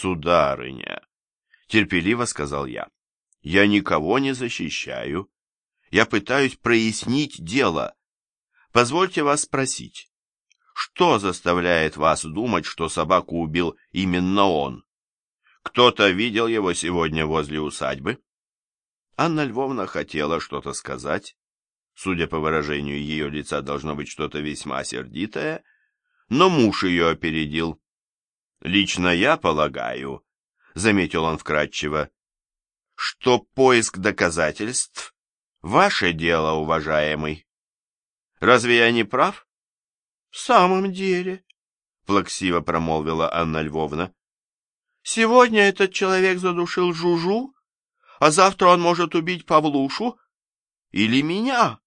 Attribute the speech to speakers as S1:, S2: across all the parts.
S1: Сударыня, терпеливо сказал я, я никого не защищаю. Я пытаюсь прояснить дело. Позвольте вас спросить, что заставляет вас думать, что собаку убил именно он? Кто-то видел его сегодня возле усадьбы? Анна Львовна хотела что-то сказать. Судя по выражению ее лица, должно быть что-то весьма сердитое, но муж ее опередил. «Лично я полагаю», — заметил он вкратчиво, «что поиск доказательств — ваше дело, уважаемый. Разве я не прав?» «В самом деле», — плаксиво промолвила Анна Львовна, «сегодня этот человек задушил Жужу, а завтра он может убить Павлушу или меня».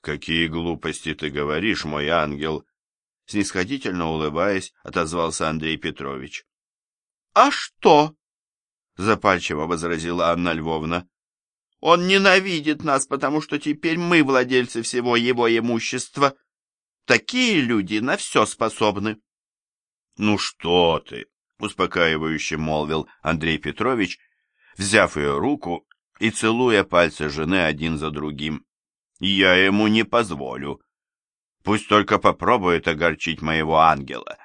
S1: «Какие глупости ты говоришь, мой ангел!» Снисходительно улыбаясь, отозвался Андрей Петрович. «А что?» — запальчиво возразила Анна Львовна. «Он ненавидит нас, потому что теперь мы владельцы всего его имущества. Такие люди на все способны». «Ну что ты!» — успокаивающе молвил Андрей Петрович, взяв ее руку и целуя пальцы жены один за другим. «Я ему не позволю. Пусть только попробует огорчить моего ангела,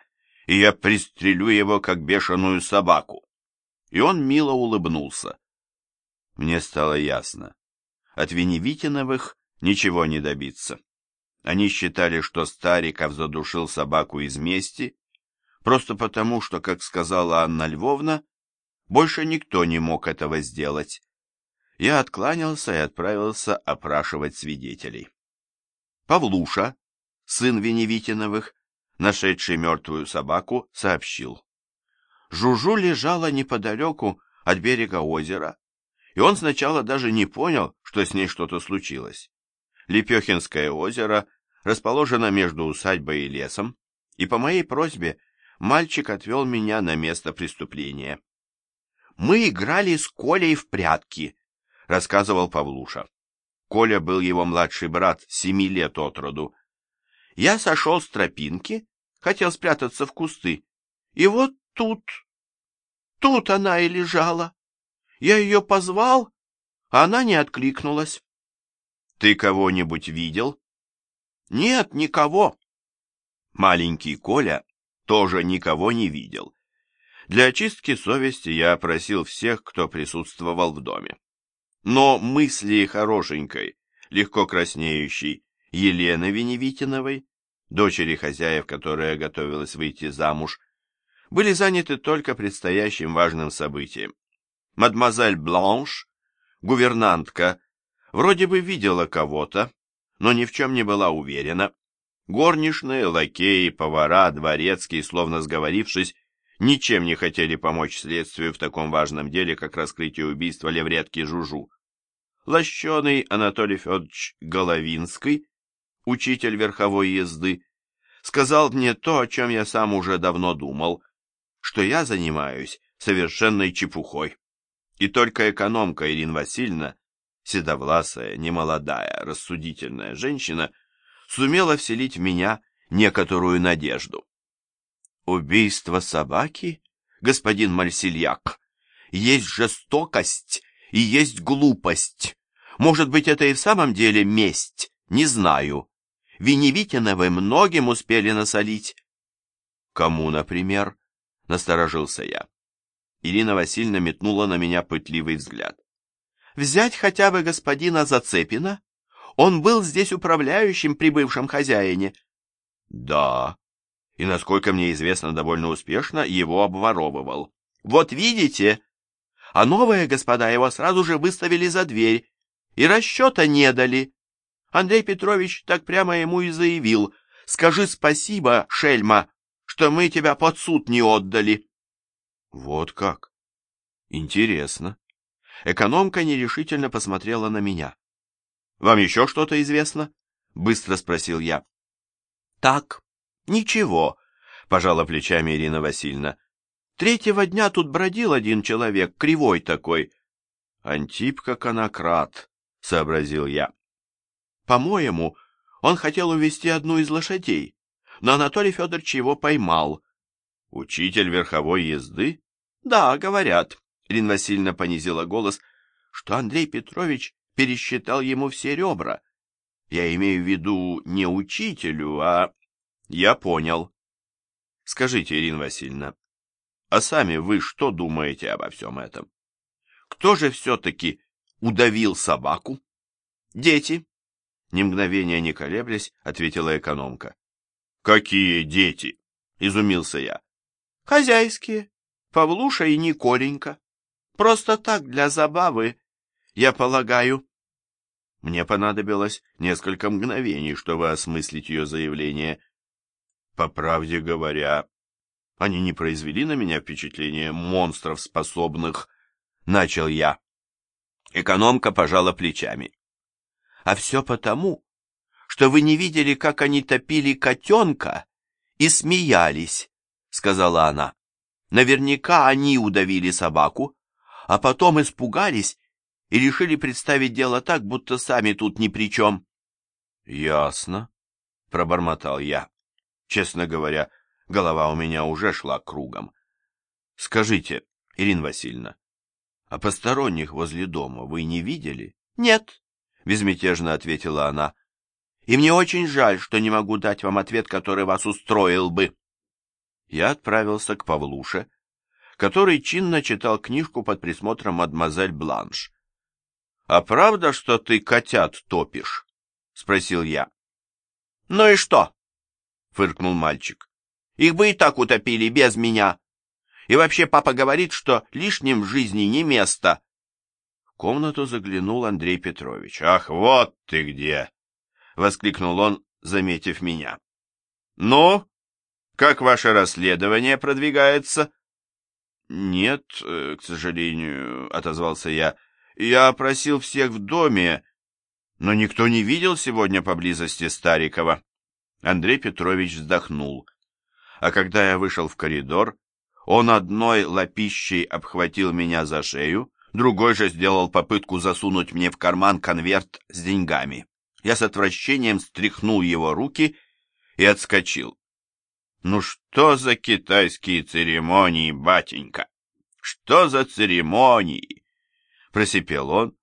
S1: и я пристрелю его, как бешеную собаку». И он мило улыбнулся. Мне стало ясно. От Веневитиновых ничего не добиться. Они считали, что Стариков задушил собаку из мести, просто потому, что, как сказала Анна Львовна, больше никто не мог этого сделать. Я откланялся и отправился опрашивать свидетелей. Павлуша, сын Веневитиновых, нашедший мертвую собаку, сообщил. Жужу лежала неподалеку от берега озера, и он сначала даже не понял, что с ней что-то случилось. Лепехинское озеро расположено между усадьбой и лесом, и по моей просьбе мальчик отвел меня на место преступления. Мы играли с Колей в прятки, рассказывал Павлуша. Коля был его младший брат, семи лет от роду. Я сошел с тропинки, хотел спрятаться в кусты, и вот тут, тут она и лежала. Я ее позвал, а она не откликнулась. Ты кого-нибудь видел? Нет, никого. Маленький Коля тоже никого не видел. Для очистки совести я опросил всех, кто присутствовал в доме. Но мысли хорошенькой, легко краснеющей Елены Веневитиновой, дочери хозяев, которая готовилась выйти замуж, были заняты только предстоящим важным событием. Мадемуазель Бланш, гувернантка, вроде бы видела кого-то, но ни в чем не была уверена. Горничные, лакеи, повара, дворецкие, словно сговорившись, ничем не хотели помочь следствию в таком важном деле, как раскрытие убийства Левретки Жужу. Лощеный Анатолий Федорович Головинский, учитель верховой езды, сказал мне то, о чем я сам уже давно думал, что я занимаюсь совершенной чепухой. И только экономка Ирина Васильевна, седовласая, немолодая, рассудительная женщина, сумела вселить в меня некоторую надежду. Убийство собаки, господин Мальсильяк, есть жестокость и есть глупость. Может быть, это и в самом деле месть, не знаю. Веневитиновы многим успели насолить. Кому, например? Насторожился я. Ирина Васильевна метнула на меня пытливый взгляд. Взять хотя бы господина Зацепина? Он был здесь управляющим при бывшем хозяине. Да, и, насколько мне известно, довольно успешно его обворовывал. Вот видите? А новые господа его сразу же выставили за дверь и расчета не дали. Андрей Петрович так прямо ему и заявил, «Скажи спасибо, шельма, что мы тебя под суд не отдали». Вот как? Интересно. Экономка нерешительно посмотрела на меня. «Вам еще что-то известно?» — быстро спросил я. «Так, «Ничего», — пожала плечами Ирина Васильевна. «Третьего дня тут бродил один человек, кривой такой». «Антипка конократ», — сообразил я. «По-моему, он хотел увести одну из лошадей, но Анатолий Федорович его поймал». «Учитель верховой езды?» Да, говорят, Ирина Васильевна понизила голос, что Андрей Петрович пересчитал ему все ребра. Я имею в виду не учителю, а... Я понял. Скажите, Ирина Васильевна, а сами вы что думаете обо всем этом? Кто же все-таки удавил собаку? Дети. Ни мгновения не колеблясь, ответила экономка. Какие дети? Изумился я. Хозяйские. Павлуша и Николенька. Просто так, для забавы, я полагаю. Мне понадобилось несколько мгновений, чтобы осмыслить ее заявление. По правде говоря, они не произвели на меня впечатление монстров, способных... Начал я. Экономка пожала плечами. А все потому, что вы не видели, как они топили котенка и смеялись, сказала она. Наверняка они удавили собаку, а потом испугались и решили представить дело так, будто сами тут ни при чем. — Ясно, — пробормотал я. Честно говоря, голова у меня уже шла кругом. — Скажите, Ирина Васильевна, а посторонних возле дома вы не видели? — Нет, — безмятежно ответила она. — И мне очень жаль, что не могу дать вам ответ, который вас устроил бы. Я отправился к Павлуше, который чинно читал книжку под присмотром мадемуазель Бланш. «А правда, что ты котят топишь?» — спросил я. «Ну и что?» — фыркнул мальчик. «Их бы и так утопили без меня. И вообще папа говорит, что лишним в жизни не место». Комнату заглянул Андрей Петрович. «Ах, вот ты где!» — воскликнул он, заметив меня. «Ну, как ваше расследование продвигается?» «Нет, э, к сожалению», — отозвался я. Я опросил всех в доме, но никто не видел сегодня поблизости Старикова. Андрей Петрович вздохнул. А когда я вышел в коридор, он одной лапищей обхватил меня за шею, другой же сделал попытку засунуть мне в карман конверт с деньгами. Я с отвращением стряхнул его руки и отскочил. «Ну что за китайские церемонии, батенька? Что за церемонии?» просипел он,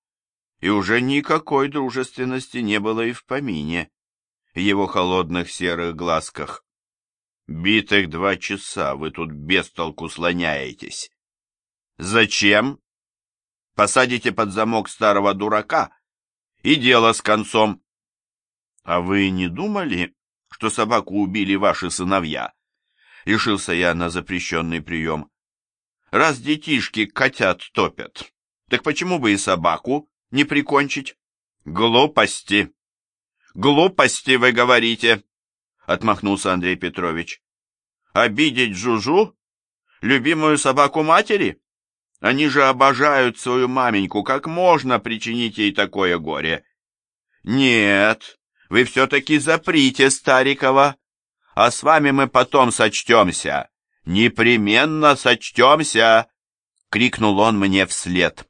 S1: и уже никакой дружественности не было и в помине в его холодных серых глазках. Битых два часа вы тут без толку слоняетесь. Зачем? Посадите под замок старого дурака, и дело с концом. А вы не думали, что собаку убили ваши сыновья? Решился я на запрещенный прием. Раз детишки котят топят, так почему бы и собаку не прикончить? Глупости. Глупости вы говорите, отмахнулся Андрей Петрович. Обидеть Жужу? Любимую собаку матери? Они же обожают свою маменьку. Как можно причинить ей такое горе? Нет, вы все-таки заприте Старикова, а с вами мы потом сочтемся. Непременно сочтемся, крикнул он мне вслед.